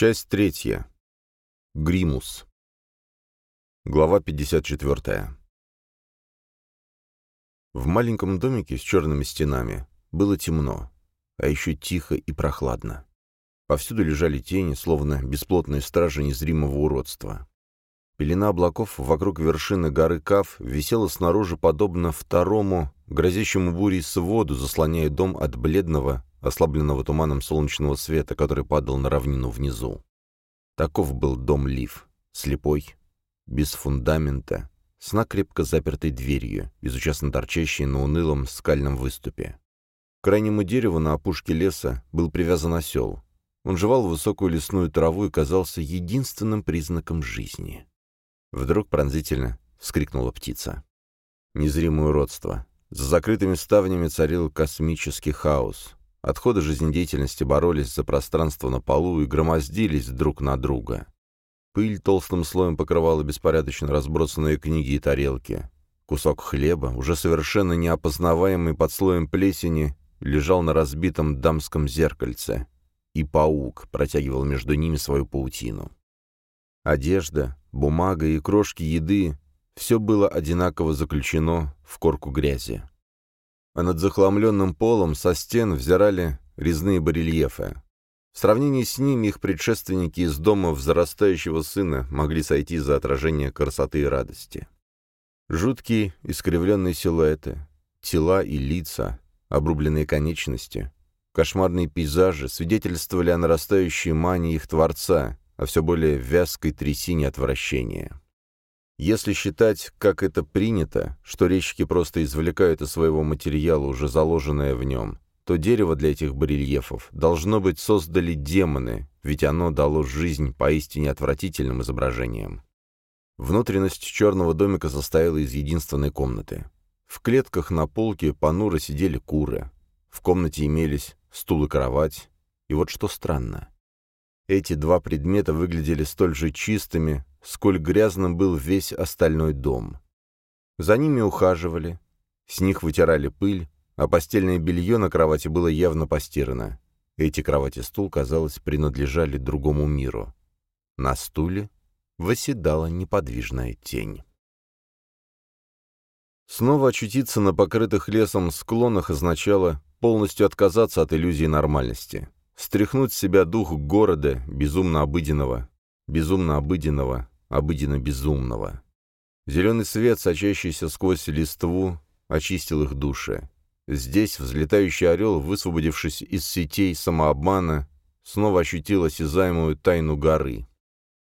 Часть третья. Гримус. Глава 54. В маленьком домике с черными стенами было темно, а еще тихо и прохладно. Повсюду лежали тени, словно бесплотные стражи незримого уродства. Пелена облаков вокруг вершины горы Кав висела снаружи подобно второму, грозящему бурей своду, заслоняя дом от бледного, ослабленного туманом солнечного света, который падал на равнину внизу. Таков был дом Лив, слепой, без фундамента, с накрепко запертой дверью, безучастно торчащей на унылом скальном выступе. К крайнему дереву на опушке леса был привязан осел. Он жевал высокую лесную траву и казался единственным признаком жизни. Вдруг пронзительно вскрикнула птица. Незримое уродство. За закрытыми ставнями царил космический хаос. Отходы жизнедеятельности боролись за пространство на полу и громоздились друг на друга. Пыль толстым слоем покрывала беспорядочно разбросанные книги и тарелки. Кусок хлеба, уже совершенно неопознаваемый под слоем плесени, лежал на разбитом дамском зеркальце, и паук протягивал между ними свою паутину. Одежда, бумага и крошки еды — все было одинаково заключено в корку грязи а над захламленным полом со стен взирали резные барельефы. В сравнении с ними их предшественники из дома взрастающего сына могли сойти за отражение красоты и радости. Жуткие искривленные силуэты, тела и лица, обрубленные конечности, кошмарные пейзажи свидетельствовали о нарастающей мании их творца, о все более вязкой трясине отвращения. Если считать, как это принято, что резчики просто извлекают из своего материала уже заложенное в нем, то дерево для этих барельефов должно быть создали демоны, ведь оно дало жизнь поистине отвратительным изображениям. Внутренность черного домика состояла из единственной комнаты. В клетках на полке понуро сидели куры. В комнате имелись стул и кровать. И вот что странно. Эти два предмета выглядели столь же чистыми, сколь грязным был весь остальной дом. За ними ухаживали, с них вытирали пыль, а постельное белье на кровати было явно постирано. Эти кровати стул, казалось, принадлежали другому миру. На стуле восседала неподвижная тень. Снова очутиться на покрытых лесом склонах означало полностью отказаться от иллюзии нормальности, стряхнуть с себя дух города, безумно обыденного, безумно обыденного, обыденно безумного. Зеленый свет, сочащийся сквозь листву, очистил их души. Здесь взлетающий орел, высвободившись из сетей самообмана, снова ощутил осязаемую тайну горы.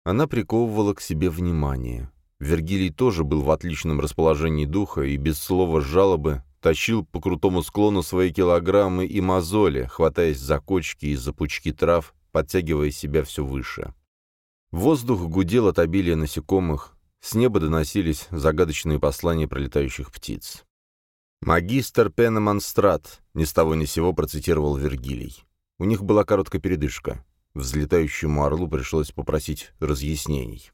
Она приковывала к себе внимание. Вергилий тоже был в отличном расположении духа и без слова жалобы тащил по крутому склону свои килограммы и мозоли, хватаясь за кочки и за пучки трав, подтягивая себя все выше. Воздух гудел от обилия насекомых, с неба доносились загадочные послания пролетающих птиц. «Магистр Пенемонстрат», — ни с того ни сего процитировал Вергилий. У них была короткая передышка. Взлетающему орлу пришлось попросить разъяснений.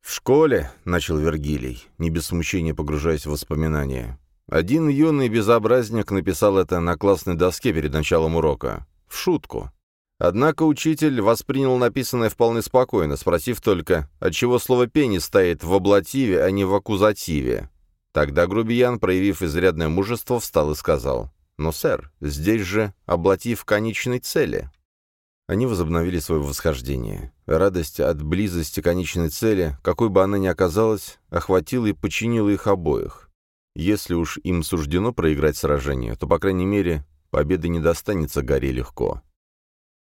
«В школе», — начал Вергилий, не без смущения погружаясь в воспоминания, один юный безобразник написал это на классной доске перед началом урока. В шутку. Однако учитель воспринял написанное вполне спокойно, спросив только, отчего слово «пени» стоит в аблативе, а не в аккузативе. Тогда грубиян, проявив изрядное мужество, встал и сказал, «Но, сэр, здесь же аблатив конечной цели». Они возобновили свое восхождение. Радость от близости конечной цели, какой бы она ни оказалась, охватила и подчинила их обоих. Если уж им суждено проиграть сражение, то, по крайней мере, победа не достанется горе легко.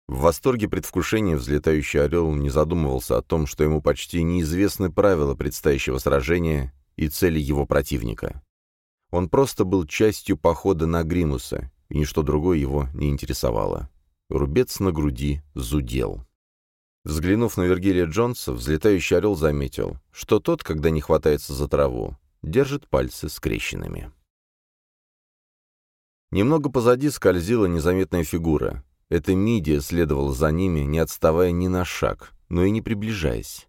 В восторге предвкушения взлетающий орел не задумывался о том, что ему почти неизвестны правила предстоящего сражения и цели его противника. Он просто был частью похода на Гримуса, и ничто другое его не интересовало. Рубец на груди зудел. Взглянув на Вергилия Джонса, взлетающий орел заметил, что тот, когда не хватается за траву, держит пальцы скрещенными. Немного позади скользила незаметная фигура. Эта мидия следовала за ними, не отставая ни на шаг, но и не приближаясь.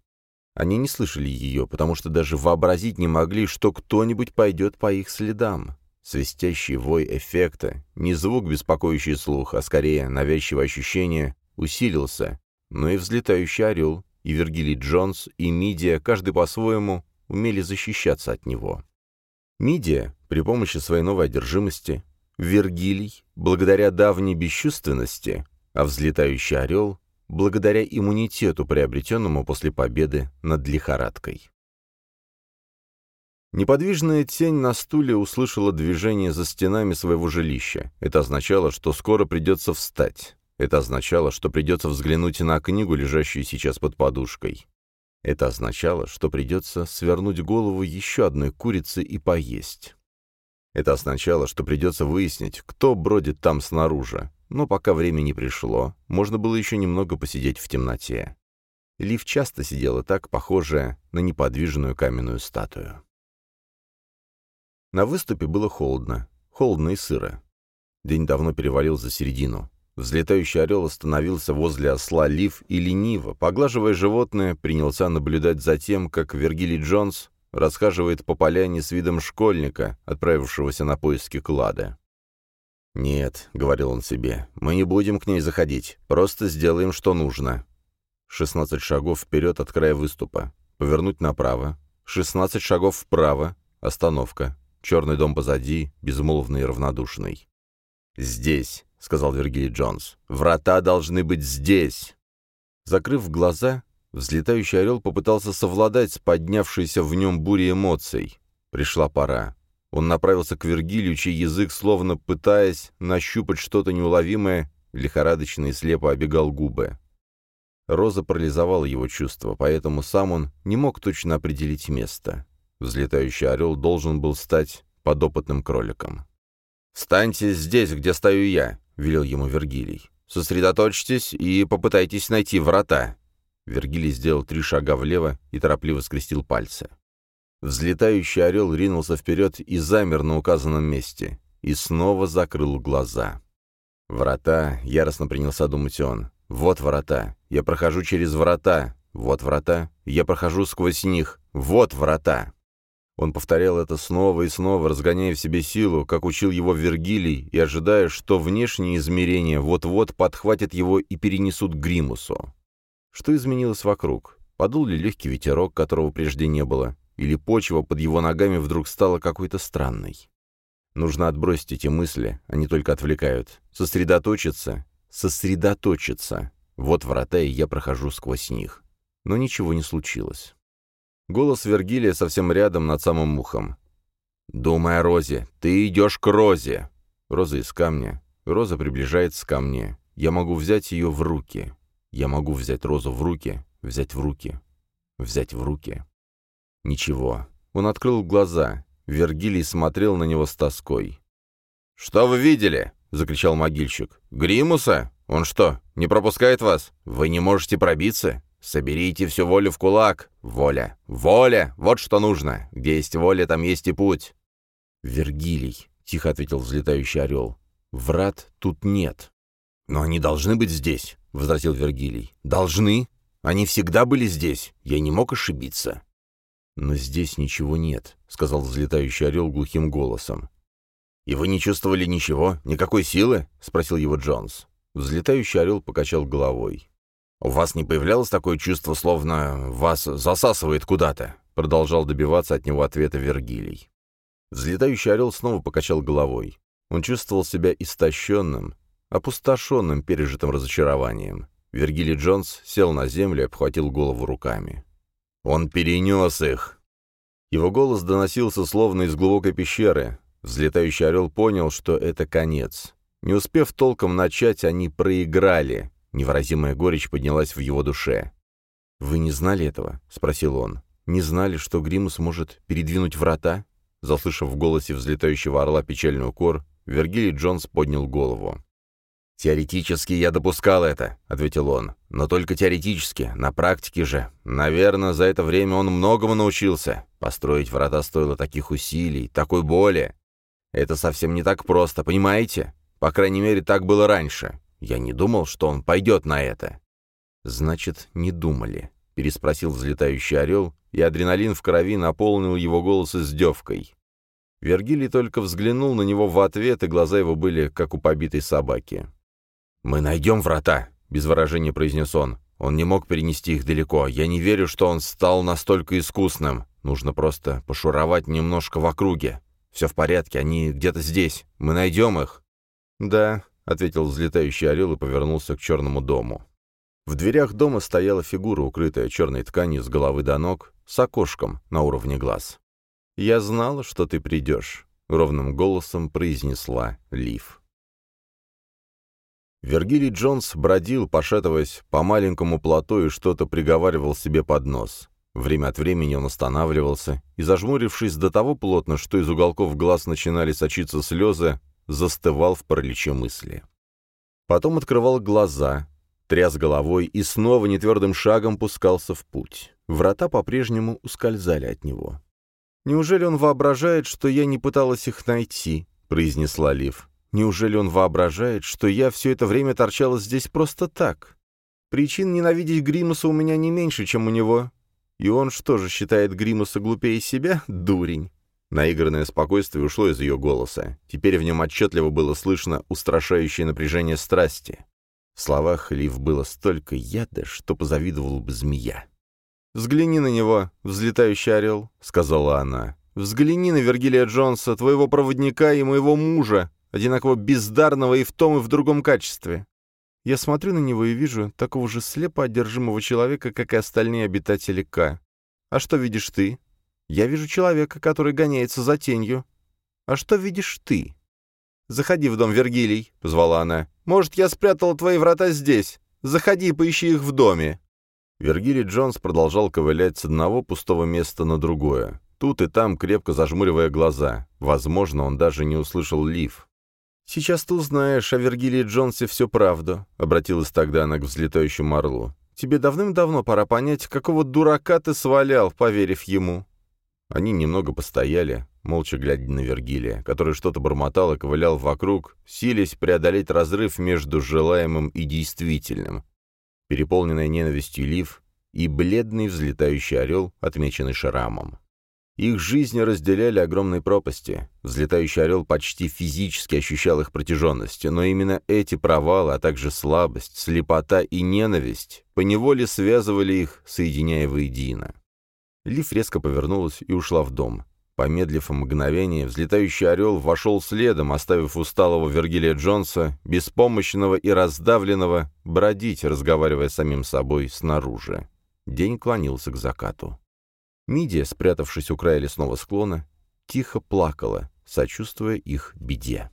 Они не слышали ее, потому что даже вообразить не могли, что кто-нибудь пойдет по их следам. Свистящий вой эффекта, не звук, беспокоящий слух, а скорее навязчивое ощущение, усилился, но и взлетающий орел, и Вергилий Джонс, и Мидия, каждый по-своему, умели защищаться от него. Мидия при помощи своей новой одержимости, Вергилий благодаря давней бесчувственности, а взлетающий орел благодаря иммунитету, приобретенному после победы над лихорадкой. Неподвижная тень на стуле услышала движение за стенами своего жилища. Это означало, что скоро придется встать. Это означало, что придется взглянуть на книгу, лежащую сейчас под подушкой. Это означало, что придется свернуть голову еще одной курицы и поесть. Это означало, что придется выяснить, кто бродит там снаружи. Но пока время не пришло, можно было еще немного посидеть в темноте. Лив часто сидела так, похожая на неподвижную каменную статую. На выступе было холодно. Холодно и сыро. День давно перевалил за середину. Взлетающий орел остановился возле осла Лив и лениво, поглаживая животное, принялся наблюдать за тем, как Вергилий Джонс расхаживает по поляне с видом школьника, отправившегося на поиски клада. «Нет», — говорил он себе, — «мы не будем к ней заходить, просто сделаем, что нужно». Шестнадцать шагов вперед от края выступа. Повернуть направо. Шестнадцать шагов вправо. Остановка. Черный дом позади, безмолвный и равнодушный. «Здесь», — сказал Вергилий Джонс. «Врата должны быть здесь!» Закрыв глаза, взлетающий орел попытался совладать с поднявшейся в нем бурей эмоций. Пришла пора. Он направился к Вергилию, чей язык, словно пытаясь нащупать что-то неуловимое, лихорадочно и слепо обегал губы. Роза парализовала его чувства, поэтому сам он не мог точно определить место. Взлетающий орел должен был стать подопытным кроликом. «Встаньте здесь, где стою я», — велел ему Вергилий. «Сосредоточьтесь и попытайтесь найти врата». Вергилий сделал три шага влево и торопливо скрестил пальцы. Взлетающий орел ринулся вперед и замер на указанном месте. И снова закрыл глаза. «Врата», — яростно принялся думать он. «Вот врата. Я прохожу через врата. Вот врата. Я прохожу сквозь них. Вот врата». Он повторял это снова и снова, разгоняя в себе силу, как учил его Вергилий, и ожидая, что внешние измерения вот-вот подхватят его и перенесут к Гримусу. Что изменилось вокруг? Подул ли легкий ветерок, которого прежде не было? Или почва под его ногами вдруг стала какой-то странной? Нужно отбросить эти мысли, они только отвлекают. Сосредоточиться, сосредоточиться. Вот врата, и я прохожу сквозь них. Но ничего не случилось. Голос Вергилия совсем рядом, над самым ухом. «Думай о Розе. Ты идешь к Розе!» Роза из камня. Роза приближается ко мне. Я могу взять ее в руки. Я могу взять Розу в руки, взять в руки, взять в руки. Ничего. Он открыл глаза. Вергилий смотрел на него с тоской. «Что вы видели?» — закричал могильщик. «Гримуса? Он что, не пропускает вас? Вы не можете пробиться? Соберите всю волю в кулак. Воля. Воля! Вот что нужно. Где есть воля, там есть и путь. Вергилий, — тихо ответил взлетающий орел. Врат тут нет. Но они должны быть здесь, — возразил Вергилий. Должны. Они всегда были здесь. Я не мог ошибиться. Но здесь ничего нет, — сказал взлетающий орел глухим голосом. «И вы не чувствовали ничего? Никакой силы?» — спросил его Джонс. Взлетающий орел покачал головой. «У вас не появлялось такое чувство, словно вас засасывает куда-то?» Продолжал добиваться от него ответа Вергилий. Взлетающий орел снова покачал головой. Он чувствовал себя истощенным, опустошенным пережитым разочарованием. Вергилий Джонс сел на землю и обхватил голову руками. «Он перенес их!» Его голос доносился словно из глубокой пещеры. Взлетающий орел понял, что это конец. Не успев толком начать, они проиграли. Невыразимая горечь поднялась в его душе. «Вы не знали этого?» — спросил он. «Не знали, что Гримус может передвинуть врата?» Заслышав в голосе взлетающего орла печальный укор, Вергилий Джонс поднял голову. «Теоретически я допускал это», — ответил он. «Но только теоретически, на практике же. Наверное, за это время он многому научился. Построить врата стоило таких усилий, такой боли. Это совсем не так просто, понимаете? По крайней мере, так было раньше. Я не думал, что он пойдет на это. Значит, не думали, переспросил взлетающий орел, и адреналин в крови наполнил его голос издевкой. Вергилий только взглянул на него в ответ, и глаза его были, как у побитой собаки. «Мы найдем врата», — без выражения произнес он. Он не мог перенести их далеко. Я не верю, что он стал настолько искусным. Нужно просто пошуровать немножко в округе. Все в порядке, они где-то здесь. Мы найдем их». «Да», — ответил взлетающий орел и повернулся к черному дому. В дверях дома стояла фигура, укрытая черной тканью с головы до ног, с окошком на уровне глаз. «Я знала, что ты придешь», — ровным голосом произнесла Лив. Вергилий Джонс бродил, пошатываясь по маленькому плато и что-то приговаривал себе под нос. Время от времени он останавливался и, зажмурившись до того плотно, что из уголков глаз начинали сочиться слезы, застывал в параличе мысли. Потом открывал глаза, тряс головой и снова нетвердым шагом пускался в путь. Врата по-прежнему ускользали от него. «Неужели он воображает, что я не пыталась их найти?» — произнесла Лив. «Неужели он воображает, что я все это время торчала здесь просто так? Причин ненавидеть Гримуса у меня не меньше, чем у него. И он что же, считает Гримуса глупее себя? Дурень!» Наигранное спокойствие ушло из ее голоса. Теперь в нем отчетливо было слышно устрашающее напряжение страсти. В словах Лив было столько яда, что позавидовал бы змея. «Взгляни на него, взлетающий орел», — сказала она. «Взгляни на Вергилия Джонса, твоего проводника и моего мужа, одинаково бездарного и в том, и в другом качестве. Я смотрю на него и вижу такого же слепо одержимого человека, как и остальные обитатели К. А что видишь ты? Я вижу человека, который гоняется за тенью. А что видишь ты?» «Заходи в дом, Вергилий», — позвала она. «Может, я спрятала твои врата здесь? Заходи поищи их в доме». Вергилий Джонс продолжал ковылять с одного пустого места на другое. Тут и там, крепко зажмуривая глаза. Возможно, он даже не услышал лиф. «Сейчас ты узнаешь о Вергилии Джонсе всю правду», — обратилась тогда она к взлетающему орлу. «Тебе давным-давно пора понять, какого дурака ты свалял, поверив ему». Они немного постояли, молча глядя на Вергилия, который что-то бормотал и ковылял вокруг, силясь преодолеть разрыв между желаемым и действительным. Переполненная ненавистью Лив и бледный взлетающий орел, отмеченный шрамом. Их жизни разделяли огромные пропасти. Взлетающий орел почти физически ощущал их протяженность, но именно эти провалы, а также слабость, слепота и ненависть поневоле связывали их, соединяя воедино. Лив резко повернулась и ушла в дом. Помедлив мгновение, взлетающий орел вошел следом, оставив усталого Вергилия Джонса, беспомощного и раздавленного, бродить, разговаривая с самим собой, снаружи. День клонился к закату. Мидия, спрятавшись у края лесного склона, тихо плакала, сочувствуя их беде.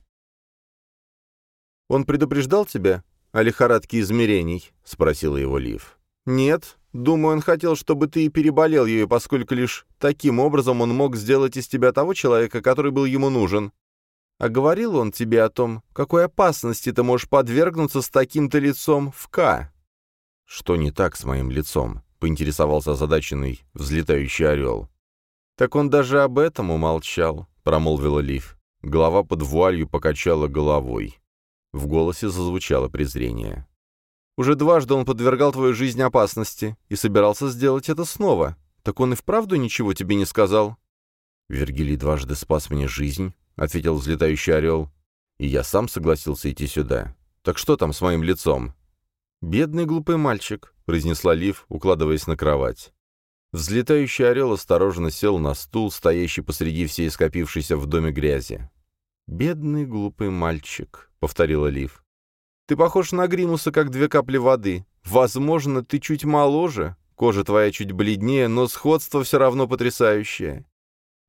«Он предупреждал тебя о лихорадке измерений?» — спросила его Лив. «Нет, Думаю, он хотел, чтобы ты и переболел ее, поскольку лишь таким образом он мог сделать из тебя того человека, который был ему нужен. А говорил он тебе о том, какой опасности ты можешь подвергнуться с таким-то лицом в К? Что не так с моим лицом? Поинтересовался озадаченный взлетающий орел. Так он даже об этом умолчал, промолвила Лив. Голова под вуалью покачала головой. В голосе зазвучало презрение. Уже дважды он подвергал твою жизнь опасности и собирался сделать это снова. Так он и вправду ничего тебе не сказал?» «Вергилий дважды спас мне жизнь», — ответил взлетающий орел. «И я сам согласился идти сюда. Так что там с моим лицом?» «Бедный глупый мальчик», — произнесла Лив, укладываясь на кровать. Взлетающий орел осторожно сел на стул, стоящий посреди всей скопившейся в доме грязи. «Бедный глупый мальчик», — повторила Лив. Ты похож на Гримуса, как две капли воды. Возможно, ты чуть моложе, кожа твоя чуть бледнее, но сходство все равно потрясающее.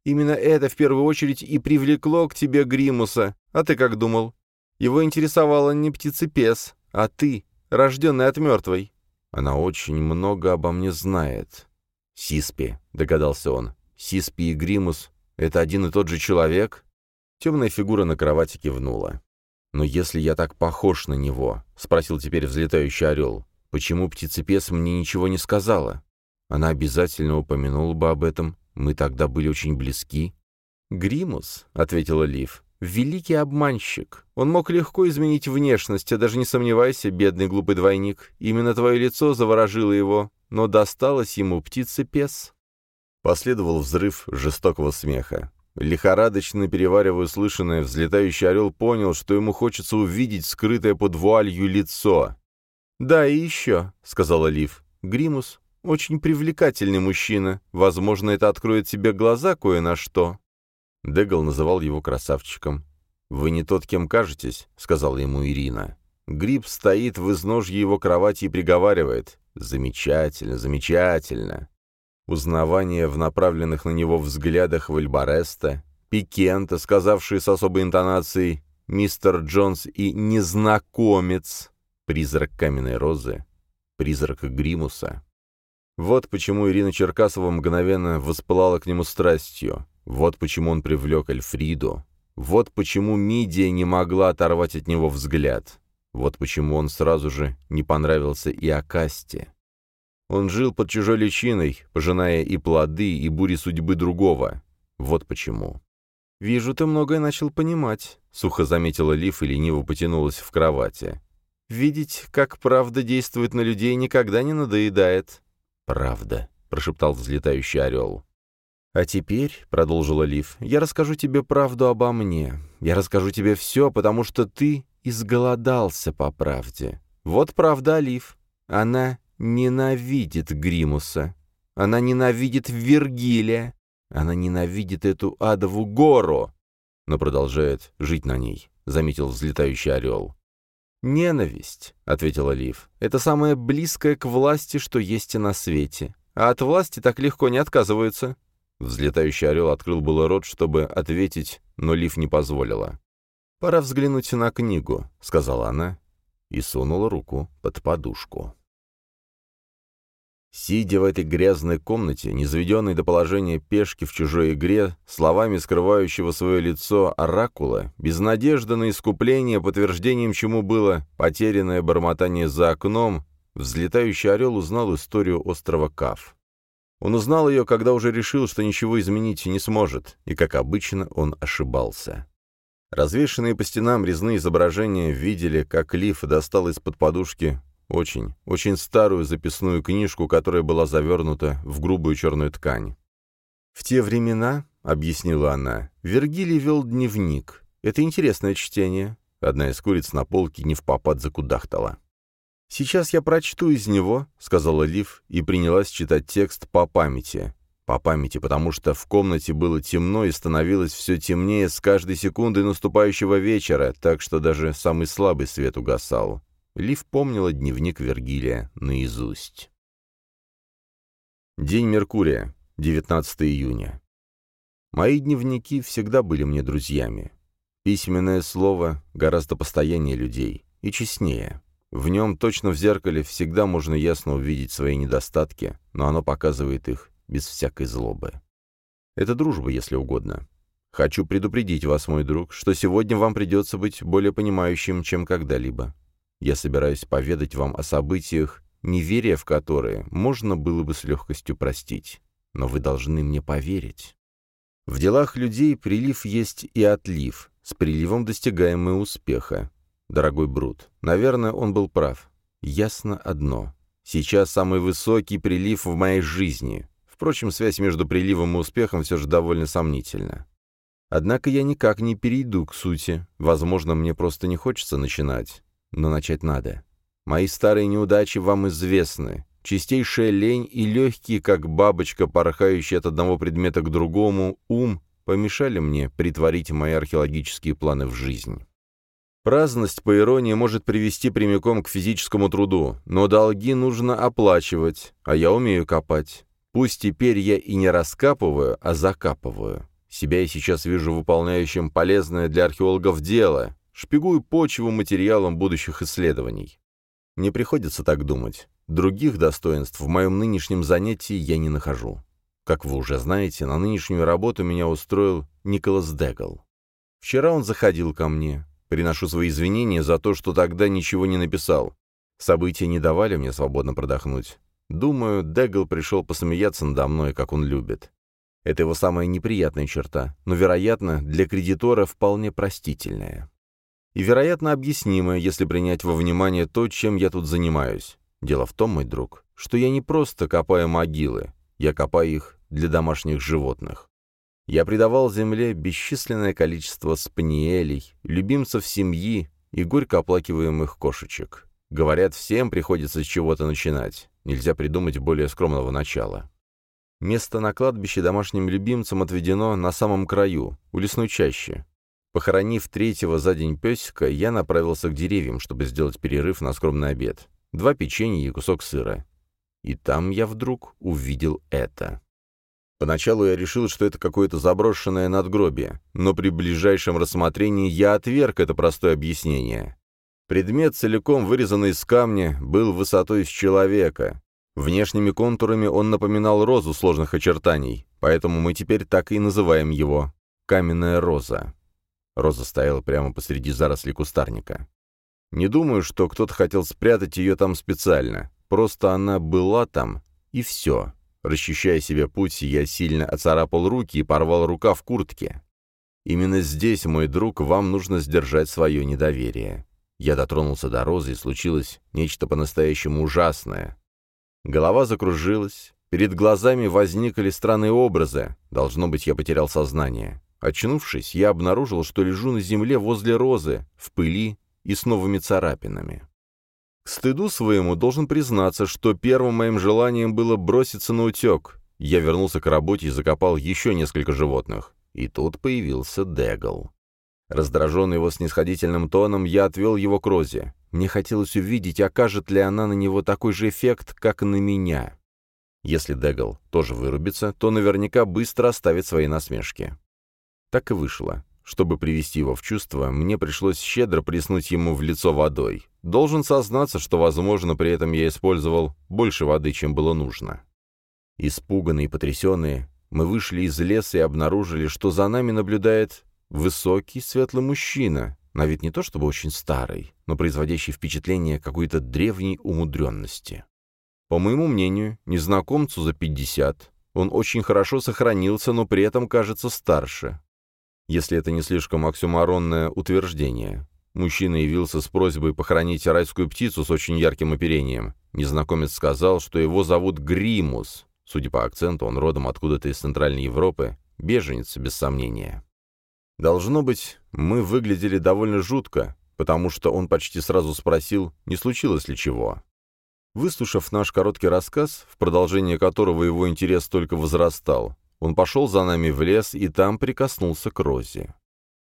Именно это в первую очередь и привлекло к тебе Гримуса. А ты как думал? Его интересовала не птицепес, а ты, рожденный от мертвой. Она очень много обо мне знает. Сиспи, догадался он. Сиспи и Гримус — это один и тот же человек? Темная фигура на кровати кивнула. «Но если я так похож на него?» — спросил теперь взлетающий орел. «Почему птицепес мне ничего не сказала? Она обязательно упомянула бы об этом. Мы тогда были очень близки». «Гримус», — ответила Лив, — «великий обманщик. Он мог легко изменить внешность, а даже не сомневайся, бедный глупый двойник. Именно твое лицо заворожило его, но досталось ему птицепес». Последовал взрыв жестокого смеха. Лихорадочно переваривая услышанное, взлетающий орел понял, что ему хочется увидеть скрытое под вуалью лицо. «Да, и еще», — сказала Лив, — «Гримус — очень привлекательный мужчина. Возможно, это откроет тебе глаза кое на что». Дегл называл его красавчиком. «Вы не тот, кем кажетесь», — сказала ему Ирина. Гриб стоит в изножье его кровати и приговаривает. «Замечательно, замечательно». Узнавание в направленных на него взглядах Вальбареста, Пикента, сказавший с особой интонацией «Мистер Джонс» и «Незнакомец», призрак каменной розы, призрак Гримуса. Вот почему Ирина Черкасова мгновенно воспылала к нему страстью. Вот почему он привлек Эльфриду. Вот почему Мидия не могла оторвать от него взгляд. Вот почему он сразу же не понравился и Акасте. Он жил под чужой личиной, пожиная и плоды, и бури судьбы другого. Вот почему. «Вижу, ты многое начал понимать», — сухо заметила Лив и лениво потянулась в кровати. «Видеть, как правда действует на людей, никогда не надоедает». «Правда», — прошептал взлетающий орел. «А теперь», — продолжила Лив, — «я расскажу тебе правду обо мне. Я расскажу тебе все, потому что ты изголодался по правде. Вот правда, Лив. Она ненавидит Гримуса. Она ненавидит Вергилия. Она ненавидит эту адову гору, но продолжает жить на ней», — заметил взлетающий орел. «Ненависть», — ответила Лив, — «это самое близкое к власти, что есть и на свете. А от власти так легко не отказываются. Взлетающий орел открыл было рот, чтобы ответить, но Лив не позволила. «Пора взглянуть на книгу», — сказала она и сунула руку под подушку. Сидя в этой грязной комнате, низведенной до положения пешки в чужой игре, словами скрывающего свое лицо оракула, без надежды на искупление, подтверждением чему было потерянное бормотание за окном, взлетающий орел узнал историю острова Каф. Он узнал ее, когда уже решил, что ничего изменить не сможет, и, как обычно, он ошибался. Развешенные по стенам резные изображения видели, как Лив достал из-под подушки очень, очень старую записную книжку, которая была завернута в грубую черную ткань. «В те времена, — объяснила она, — Вергилий вел дневник. Это интересное чтение». Одна из куриц на полке не в попад закудахтала. «Сейчас я прочту из него», — сказала Лив и принялась читать текст по памяти. По памяти, потому что в комнате было темно и становилось все темнее с каждой секундой наступающего вечера, так что даже самый слабый свет угасал. Лив помнила дневник Вергилия наизусть. День Меркурия, 19 июня. Мои дневники всегда были мне друзьями. Письменное слово гораздо постояннее людей и честнее. В нем, точно в зеркале, всегда можно ясно увидеть свои недостатки, но оно показывает их без всякой злобы. Это дружба, если угодно. Хочу предупредить вас, мой друг, что сегодня вам придется быть более понимающим, чем когда-либо. Я собираюсь поведать вам о событиях, неверие в которые можно было бы с легкостью простить. Но вы должны мне поверить. В делах людей прилив есть и отлив. С приливом достигаем мы успеха дорогой Брут. Наверное, он был прав. Ясно одно. Сейчас самый высокий прилив в моей жизни. Впрочем, связь между приливом и успехом все же довольно сомнительна. Однако я никак не перейду к сути. Возможно, мне просто не хочется начинать. Но начать надо. Мои старые неудачи вам известны. Чистейшая лень и легкий, как бабочка, порхающая от одного предмета к другому, ум помешали мне притворить мои археологические планы в жизнь. Праздность, по иронии, может привести прямиком к физическому труду, но долги нужно оплачивать, а я умею копать. Пусть теперь я и не раскапываю, а закапываю. Себя я сейчас вижу выполняющим полезное для археологов дело, шпигую почву материалом будущих исследований. Мне приходится так думать. Других достоинств в моем нынешнем занятии я не нахожу. Как вы уже знаете, на нынешнюю работу меня устроил Николас Дегл. Вчера он заходил ко мне, Приношу свои извинения за то, что тогда ничего не написал. События не давали мне свободно продохнуть. Думаю, Дегл пришел посмеяться надо мной, как он любит. Это его самая неприятная черта, но, вероятно, для кредитора вполне простительная. И, вероятно, объяснимая, если принять во внимание то, чем я тут занимаюсь. Дело в том, мой друг, что я не просто копаю могилы, я копаю их для домашних животных. Я придавал земле бесчисленное количество спаниелей, любимцев семьи и горько оплакиваемых кошечек. Говорят, всем приходится с чего-то начинать. Нельзя придумать более скромного начала. Место на кладбище домашним любимцам отведено на самом краю, у лесной чащи. Похоронив третьего за день песика, я направился к деревьям, чтобы сделать перерыв на скромный обед. Два печенья и кусок сыра. И там я вдруг увидел это. Поначалу я решил, что это какое-то заброшенное надгробие, но при ближайшем рассмотрении я отверг это простое объяснение. Предмет, целиком вырезанный из камня, был высотой с человека. Внешними контурами он напоминал розу сложных очертаний, поэтому мы теперь так и называем его «каменная роза». Роза стояла прямо посреди зарослей кустарника. Не думаю, что кто-то хотел спрятать ее там специально. Просто она была там, и все. Расчищая себе путь, я сильно оцарапал руки и порвал рука в куртке. Именно здесь, мой друг, вам нужно сдержать свое недоверие. Я дотронулся до розы, и случилось нечто по-настоящему ужасное. Голова закружилась, перед глазами возникли странные образы. Должно быть, я потерял сознание. Очнувшись, я обнаружил, что лежу на земле возле розы, в пыли и с новыми царапинами. К стыду своему должен признаться, что первым моим желанием было броситься на утек. Я вернулся к работе и закопал еще несколько животных. И тут появился Дегл. Раздраженный его снисходительным тоном, я отвел его к Розе. Мне хотелось увидеть, окажет ли она на него такой же эффект, как на меня. Если Дегл тоже вырубится, то наверняка быстро оставит свои насмешки. Так и вышло. Чтобы привести его в чувство, мне пришлось щедро приснуть ему в лицо водой. Должен сознаться, что, возможно, при этом я использовал больше воды, чем было нужно. Испуганные и потрясенные, мы вышли из леса и обнаружили, что за нами наблюдает высокий, светлый мужчина, на вид не то чтобы очень старый, но производящий впечатление какой-то древней умудренности. По моему мнению, незнакомцу за 50, он очень хорошо сохранился, но при этом кажется старше если это не слишком оксюмаронное утверждение. Мужчина явился с просьбой похоронить райскую птицу с очень ярким оперением. Незнакомец сказал, что его зовут Гримус. Судя по акценту, он родом откуда-то из Центральной Европы. Беженец, без сомнения. Должно быть, мы выглядели довольно жутко, потому что он почти сразу спросил, не случилось ли чего. Выслушав наш короткий рассказ, в продолжение которого его интерес только возрастал, он пошел за нами в лес и там прикоснулся к Розе.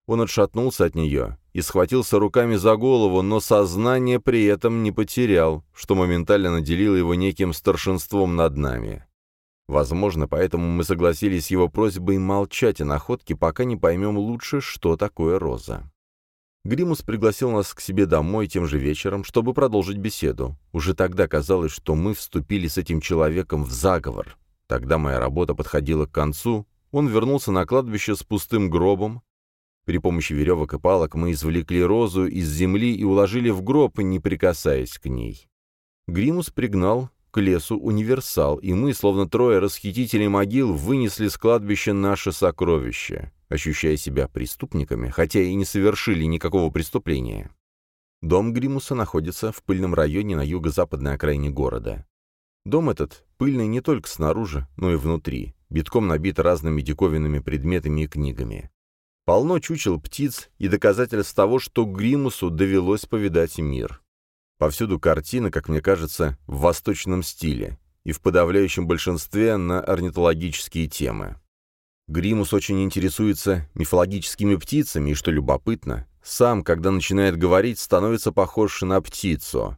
Он отшатнулся от нее и схватился руками за голову, но сознание при этом не потерял, что моментально наделило его неким старшинством над нами. Возможно, поэтому мы согласились с его просьбой молчать о находке, пока не поймем лучше, что такое роза. Гримус пригласил нас к себе домой тем же вечером, чтобы продолжить беседу. Уже тогда казалось, что мы вступили с этим человеком в заговор. Тогда моя работа подходила к концу, он вернулся на кладбище с пустым гробом. При помощи веревок и палок мы извлекли розу из земли и уложили в гроб, не прикасаясь к ней. Гримус пригнал к лесу универсал, и мы, словно трое расхитителей могил, вынесли с кладбища наше сокровище, ощущая себя преступниками, хотя и не совершили никакого преступления. Дом Гримуса находится в пыльном районе на юго-западной окраине города. Дом этот пыльный не только снаружи, но и внутри, битком набит разными диковинными предметами и книгами. Полно чучел птиц и доказательств того, что Гримусу довелось повидать мир. Повсюду картины, как мне кажется, в восточном стиле и в подавляющем большинстве на орнитологические темы. Гримус очень интересуется мифологическими птицами, и, что любопытно, сам, когда начинает говорить, становится похож на птицу.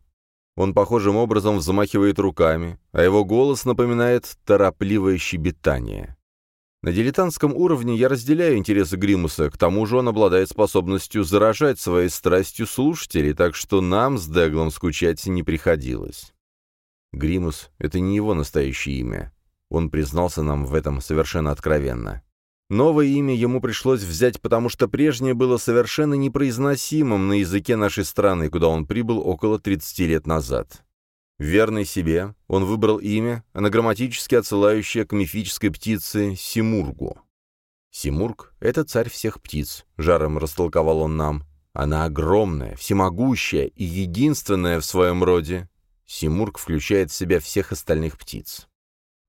Он похожим образом взмахивает руками, а его голос напоминает торопливое щебетание. На дилетантском уровне я разделяю интересы Гримуса, к тому же он обладает способностью заражать своей страстью слушателей, так что нам с Деглом скучать не приходилось. Гримус — это не его настоящее имя. Он признался нам в этом совершенно откровенно. Новое имя ему пришлось взять, потому что прежнее было совершенно непроизносимым на языке нашей страны, куда он прибыл около 30 лет назад. Верный себе, он выбрал имя, анаграмматически отсылающее к мифической птице Симургу. Симург — это царь всех птиц, жаром растолковал он нам. Она огромная, всемогущая и единственная в своем роде. Симург включает в себя всех остальных птиц.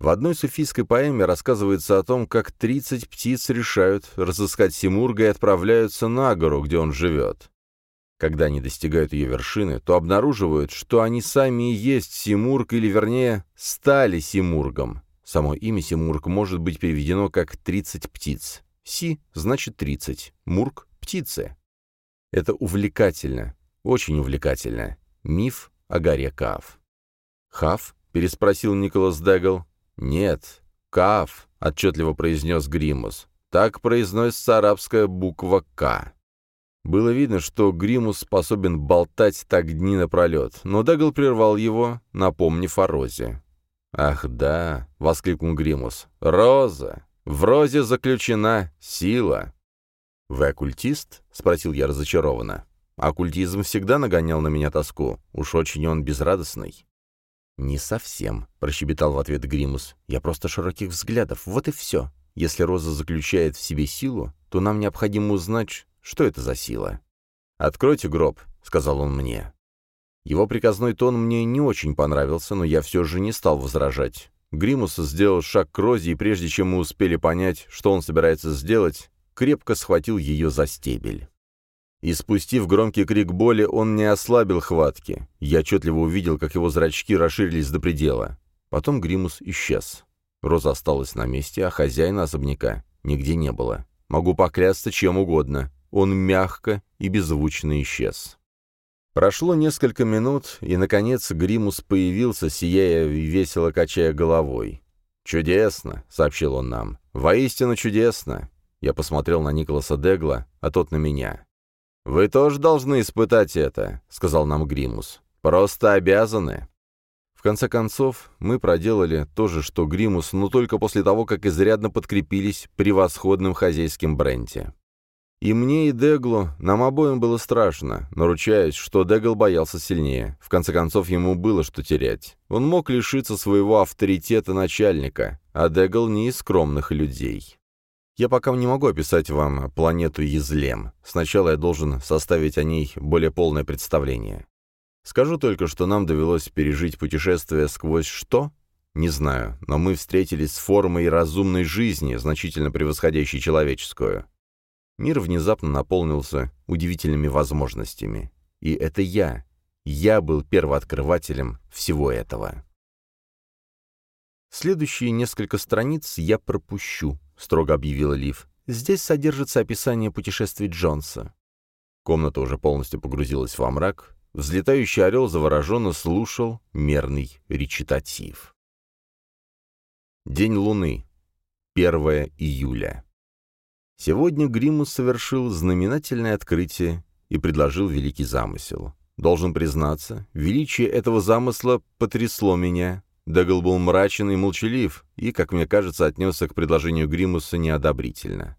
В одной суфийской поэме рассказывается о том, как 30 птиц решают разыскать Симурга и отправляются на гору, где он живет. Когда они достигают ее вершины, то обнаруживают, что они сами и есть Симург, или, вернее, стали Симургом. Само имя Симург может быть переведено как «тридцать птиц». Си значит «тридцать», Мург — «птицы». Это увлекательно, очень увлекательно. Миф о горе Каав. «Хав?» — переспросил Николас Дегл. «Нет, Каав», — отчетливо произнес Гримус. «Так произносится арабская буква «К». Было видно, что Гримус способен болтать так дни напролет, но Дагл прервал его, напомнив о Розе. «Ах да!» — воскликнул Гримус. «Роза! В Розе заключена сила!» «Вы оккультист?» — спросил я разочарованно. Оккультизм всегда нагонял на меня тоску. Уж очень он безрадостный. «Не совсем», — прощебетал в ответ Гримус. «Я просто широких взглядов, вот и все. Если Роза заключает в себе силу, то нам необходимо узнать, что это за сила?» «Откройте гроб», — сказал он мне. Его приказной тон мне не очень понравился, но я все же не стал возражать. Гримус сделал шаг к Розе, и прежде чем мы успели понять, что он собирается сделать, крепко схватил ее за стебель. И спустив громкий крик боли, он не ослабил хватки. Я отчетливо увидел, как его зрачки расширились до предела. Потом Гримус исчез. Роза осталась на месте, а хозяина особняка нигде не было. Могу поклясться чем угодно он мягко и беззвучно исчез. Прошло несколько минут, и, наконец, Гримус появился, сияя и весело качая головой. «Чудесно», — сообщил он нам, — «воистину чудесно». Я посмотрел на Николаса Дегла, а тот на меня. «Вы тоже должны испытать это», — сказал нам Гримус. «Просто обязаны». В конце концов, мы проделали то же, что Гримус, но только после того, как изрядно подкрепились превосходным хозяйским бренди. И мне, и Деглу, нам обоим было страшно, но ручаюсь, что Дегл боялся сильнее. В конце концов, ему было что терять. Он мог лишиться своего авторитета начальника, а Дегл не из скромных людей. Я пока не могу описать вам планету Езлем. Сначала я должен составить о ней более полное представление. Скажу только, что нам довелось пережить путешествие сквозь что? Не знаю, но мы встретились с формой разумной жизни, значительно превосходящей человеческую. Мир внезапно наполнился удивительными возможностями. И это я. Я был первооткрывателем всего этого. «Следующие несколько страниц я пропущу», — строго объявила Лив. «Здесь содержится описание путешествий Джонса». Комната уже полностью погрузилась во мрак. Взлетающий орел завороженно слушал мерный речитатив. День Луны. 1 июля. Сегодня Гримус совершил знаменательное открытие и предложил великий замысел. Должен признаться, величие этого замысла потрясло меня. Дегл был мрачен и молчалив, и, как мне кажется, отнесся к предложению Гримуса неодобрительно.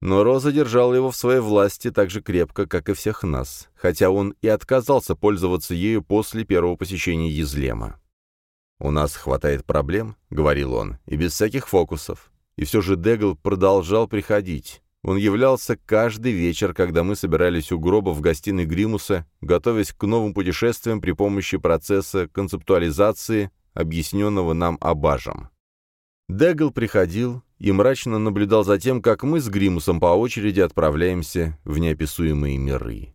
Но Роза держала его в своей власти так же крепко, как и всех нас, хотя он и отказался пользоваться ею после первого посещения Езлема. «У нас хватает проблем», — говорил он, — «и без всяких фокусов. И все же Дегл продолжал приходить. Он являлся каждый вечер, когда мы собирались у гроба в гостиной Гримуса, готовясь к новым путешествиям при помощи процесса концептуализации, объясненного нам Абажем. Дегл приходил и мрачно наблюдал за тем, как мы с Гримусом по очереди отправляемся в неописуемые миры.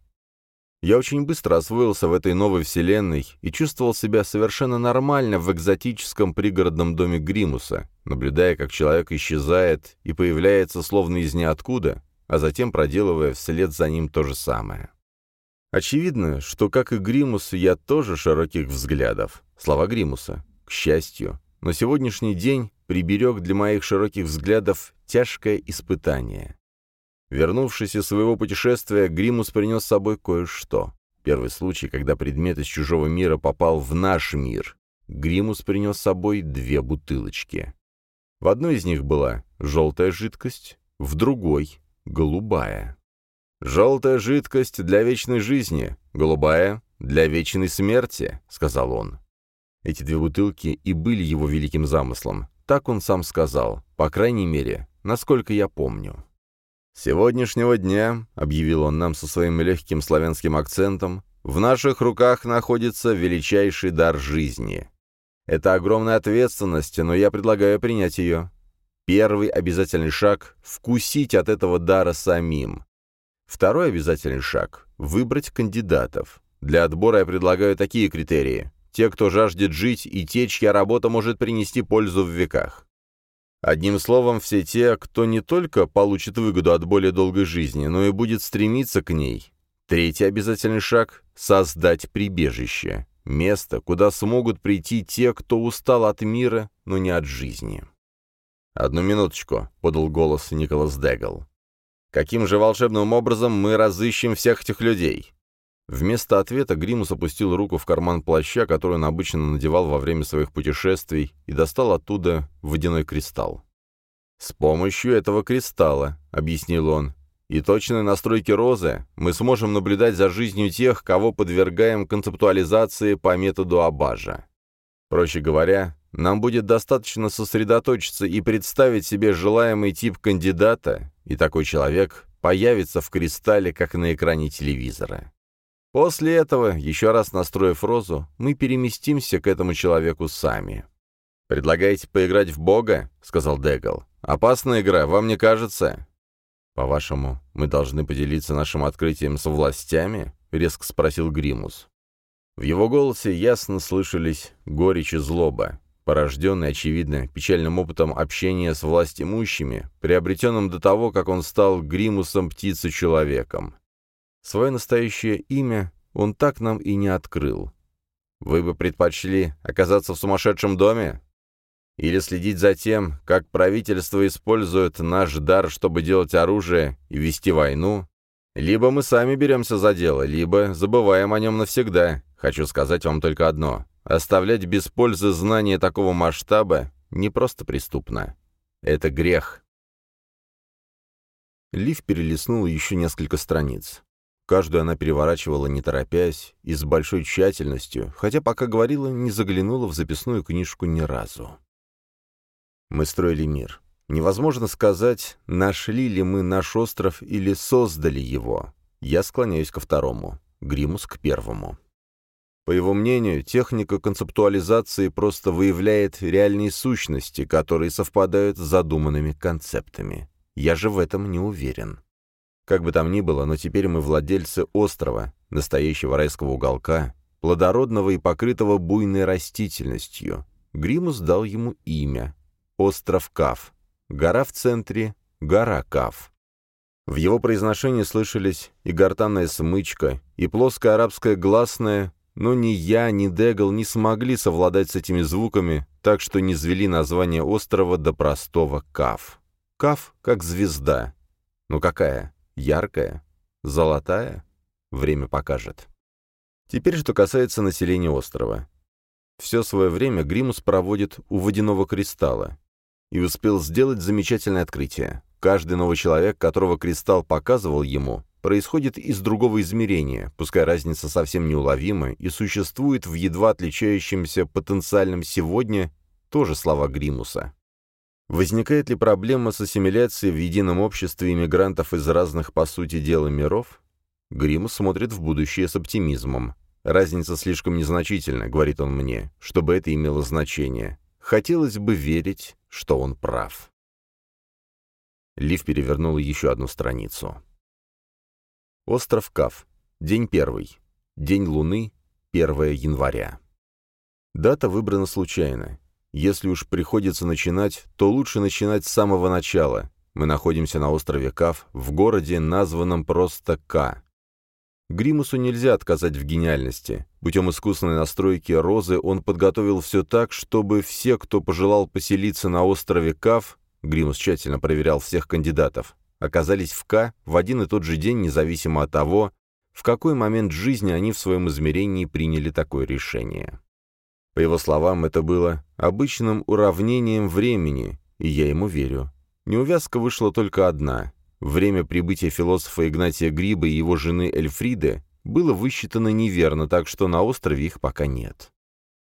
Я очень быстро освоился в этой новой вселенной и чувствовал себя совершенно нормально в экзотическом пригородном доме Гримуса, наблюдая, как человек исчезает и появляется словно из ниоткуда, а затем проделывая вслед за ним то же самое. Очевидно, что, как и Гримус, я тоже широких взглядов. Слова Гримуса. К счастью. Но сегодняшний день приберег для моих широких взглядов тяжкое испытание. Вернувшись из своего путешествия, Гримус принес с собой кое-что. Первый случай, когда предмет из чужого мира попал в наш мир. Гримус принес с собой две бутылочки. В одной из них была желтая жидкость, в другой — голубая. «Желтая жидкость для вечной жизни, голубая — для вечной смерти», — сказал он. Эти две бутылки и были его великим замыслом. Так он сам сказал, по крайней мере, насколько я помню сегодняшнего дня», — объявил он нам со своим легким славянским акцентом, «в наших руках находится величайший дар жизни. Это огромная ответственность, но я предлагаю принять ее. Первый обязательный шаг — вкусить от этого дара самим. Второй обязательный шаг — выбрать кандидатов. Для отбора я предлагаю такие критерии. Те, кто жаждет жить, и те, чья работа может принести пользу в веках. Одним словом, все те, кто не только получит выгоду от более долгой жизни, но и будет стремиться к ней. Третий обязательный шаг — создать прибежище. Место, куда смогут прийти те, кто устал от мира, но не от жизни. «Одну минуточку», — подал голос Николас Дегл. «Каким же волшебным образом мы разыщем всех этих людей?» Вместо ответа Гримус опустил руку в карман плаща, который он обычно надевал во время своих путешествий, и достал оттуда водяной кристалл. «С помощью этого кристалла», — объяснил он, — «и точной настройки розы мы сможем наблюдать за жизнью тех, кого подвергаем концептуализации по методу Абажа. Проще говоря, нам будет достаточно сосредоточиться и представить себе желаемый тип кандидата, и такой человек появится в кристалле, как на экране телевизора. После этого, еще раз настроив розу, мы переместимся к этому человеку сами. «Предлагаете поиграть в Бога?» — сказал Дегл. «Опасная игра, вам не кажется?» «По-вашему, мы должны поделиться нашим открытием с властями?» — резко спросил Гримус. В его голосе ясно слышались горечь и злоба порожденный, очевидно, печальным опытом общения с властимущими, приобретенным до того, как он стал гримусом птицы-человеком. Свое настоящее имя он так нам и не открыл. Вы бы предпочли оказаться в сумасшедшем доме? Или следить за тем, как правительство использует наш дар, чтобы делать оружие и вести войну? Либо мы сами беремся за дело, либо забываем о нем навсегда. Хочу сказать вам только одно. Оставлять без пользы знания такого масштаба не просто преступно. Это грех. Лив перелистнула еще несколько страниц. Каждую она переворачивала не торопясь и с большой тщательностью, хотя пока говорила, не заглянула в записную книжку ни разу. Мы строили мир. Невозможно сказать, нашли ли мы наш остров или создали его. Я склоняюсь ко второму, Гримус к первому. По его мнению, техника концептуализации просто выявляет реальные сущности, которые совпадают с задуманными концептами. Я же в этом не уверен. Как бы там ни было, но теперь мы владельцы острова, настоящего райского уголка, плодородного и покрытого буйной растительностью. Гримус дал ему имя — Остров Кав. Гора в центре — гора Кав. В его произношении слышались и гортанная смычка, и плоская арабская гласная, но ни я, ни Дегл не смогли совладать с этими звуками, так что не звели название острова до простого Каф. Каф как звезда. Ну какая? Яркая? Золотая? Время покажет. Теперь, что касается населения острова. Все свое время Гримус проводит у водяного кристалла и успел сделать замечательное открытие. Каждый новый человек, которого кристалл показывал ему, происходит из другого измерения, пускай разница совсем неуловима и существует в едва отличающемся потенциальном сегодня, тоже слова Гримуса. Возникает ли проблема с ассимиляцией в едином обществе иммигрантов из разных, по сути дела, миров? Гримус смотрит в будущее с оптимизмом. «Разница слишком незначительна», — говорит он мне, — «чтобы это имело значение. Хотелось бы верить, что он прав». Лив перевернул еще одну страницу. Остров Кав. День первый. День Луны. 1 января. Дата выбрана случайно. Если уж приходится начинать, то лучше начинать с самого начала. Мы находимся на острове Кав, в городе, названном просто К. Гримусу нельзя отказать в гениальности. Путем искусной настройки Розы он подготовил все так, чтобы все, кто пожелал поселиться на острове Кав, Гримус тщательно проверял всех кандидатов, оказались в К в один и тот же день, независимо от того, в какой момент жизни они в своем измерении приняли такое решение. По его словам, это было обычным уравнением времени, и я ему верю. Неувязка вышла только одна. Время прибытия философа Игнатия Гриба и его жены Эльфриды было высчитано неверно, так что на острове их пока нет.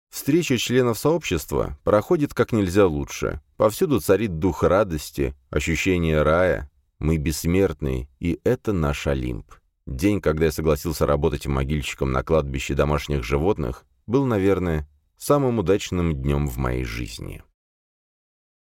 Встреча членов сообщества проходит как нельзя лучше. Повсюду царит дух радости, ощущение рая, мы бессмертные, и это наш Олимп. День, когда я согласился работать могильщиком на кладбище домашних животных, был, наверное, самым удачным днем в моей жизни.